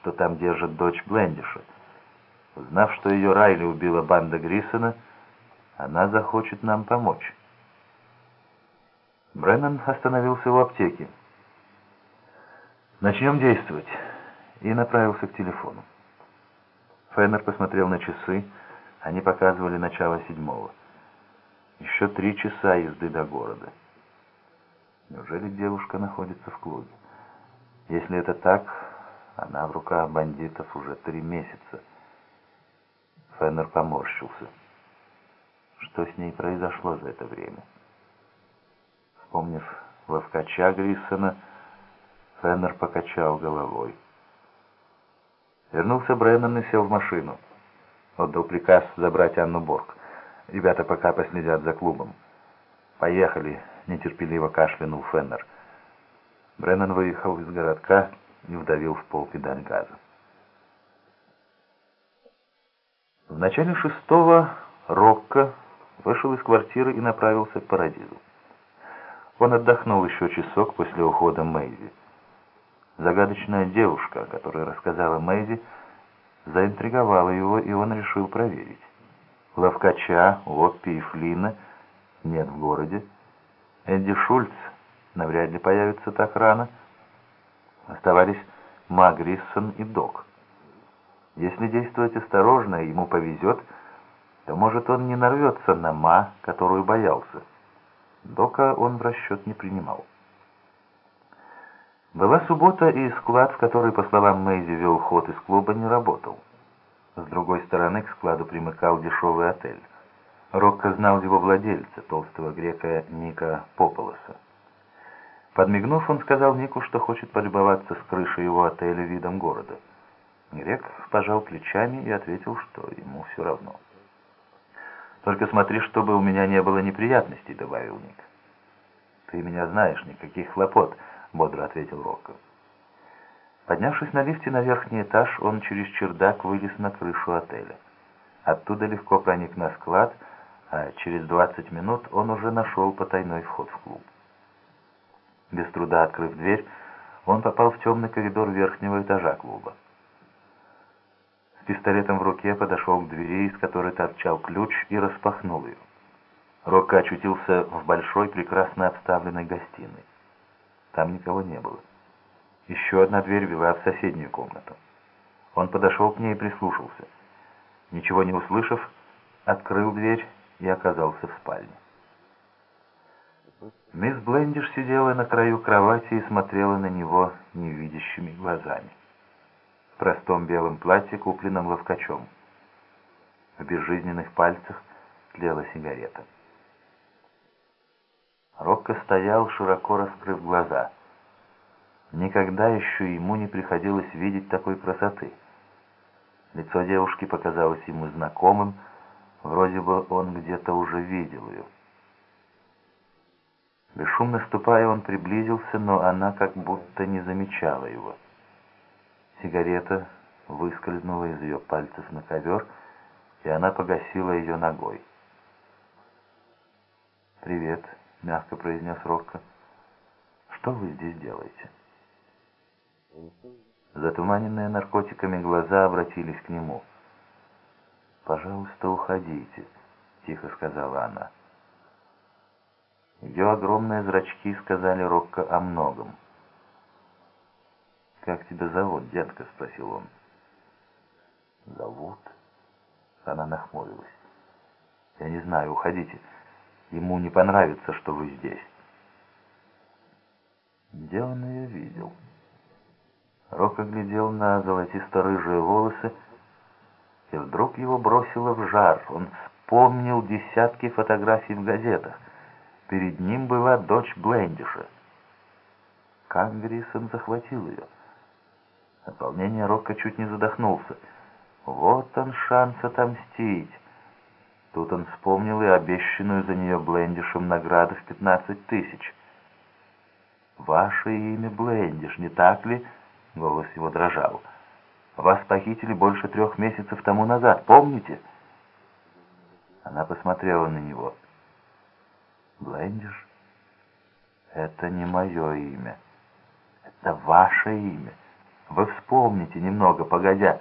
что там держат дочь Блендиша. Узнав, что ее Райли убила банда Грисона, она захочет нам помочь. Бреннан остановился у аптеки. «Начнем действовать», и направился к телефону. Феннер посмотрел на часы, они показывали начало седьмого. Еще три часа езды до города. Неужели девушка находится в клубе? Если это так, она в руках бандитов уже три месяца. Феннер поморщился. Что с ней произошло за это время? Вспомнив ловкача Гриссона, Феннер покачал головой. Вернулся Бреннан и сел в машину. Отдал приказ забрать Анну Борг. Ребята пока последят за клубом. «Поехали», — нетерпеливо кашлянул Феннер. Бреннан выехал из городка и вдавил в пол педаль газа. В начале шестого Рокко вышел из квартиры и направился к Парадизу. Он отдохнул еще часок после ухода Мэйзи. Загадочная девушка, которая рассказала Мэйзи, заинтриговала его, и он решил проверить. Ловкача, Лоппи и Флина нет в городе. Эдди Шульц навряд ли появится так рано. Оставались Ма Гриссон и Док. Если действовать осторожно и ему повезет, то, может, он не нарвется на Ма, которую боялся. Дока он в расчет не принимал. Была суббота, и склад, в который, по словам Мэйзи, вел ход из клуба, не работал. С другой стороны, к складу примыкал дешевый отель. Рокко знал его владельца, толстого грека Ника Пополоса. Подмигнув, он сказал Нику, что хочет полюбоваться с крыши его отеля видом города. Грек пожал плечами и ответил, что ему все равно. «Только смотри, чтобы у меня не было неприятностей», — добавил Ник. «Ты меня знаешь, никаких хлопот», — бодро ответил Рокко. Поднявшись на лифте на верхний этаж, он через чердак вылез на крышу отеля. Оттуда легко проник на склад, а через 20 минут он уже нашел потайной вход в клуб. Без труда открыв дверь, он попал в темный коридор верхнего этажа клуба. С пистолетом в руке подошел к двери, из которой торчал ключ, и распахнул ее. Рокко очутился в большой, прекрасно обставленной гостиной. Там никого не было. Еще одна дверь вела в соседнюю комнату. Он подошел к ней и прислушался. Ничего не услышав, открыл дверь и оказался в спальне. Мисс Блендиш сидела на краю кровати и смотрела на него невидящими глазами. В простом белом платье, купленном ловкачом. В безжизненных пальцах тлела сигарета. Рокко стоял, широко раскрыв глаза. Никогда еще ему не приходилось видеть такой красоты. Лицо девушки показалось ему знакомым, вроде бы он где-то уже видел ее. Бесшумно ступая, он приблизился, но она как будто не замечала его. Сигарета выскользнула из ее пальцев на ковер, и она погасила ее ногой. «Привет», — мягко произнес Рокко. «Что вы здесь делаете?» Затуманенные наркотиками глаза обратились к нему. «Пожалуйста, уходите», — тихо сказала она. Ее огромные зрачки сказали Рокко о многом. «Как тебя зовут, детка?» — спросил он. «Зовут?» Она нахмурилась. «Я не знаю, уходите». Ему не понравится, что вы здесь. Где он ее видел? Рок оглядел на золотисто-рыжие волосы, и вдруг его бросило в жар. Он вспомнил десятки фотографий в газетах. Перед ним была дочь Блендиша. Как Грисон захватил ее? От волнения Рокко чуть не задохнулся. Вот он шанс отомстить. Тут он вспомнил и обещанную за нее Блендишем награду в 15 тысяч. «Ваше имя Блендиш, не так ли?» — голос его дрожал. «Вас похитили больше трех месяцев тому назад, помните?» Она посмотрела на него. «Блендиш? Это не мое имя. Это ваше имя. Вы вспомните немного, погодя,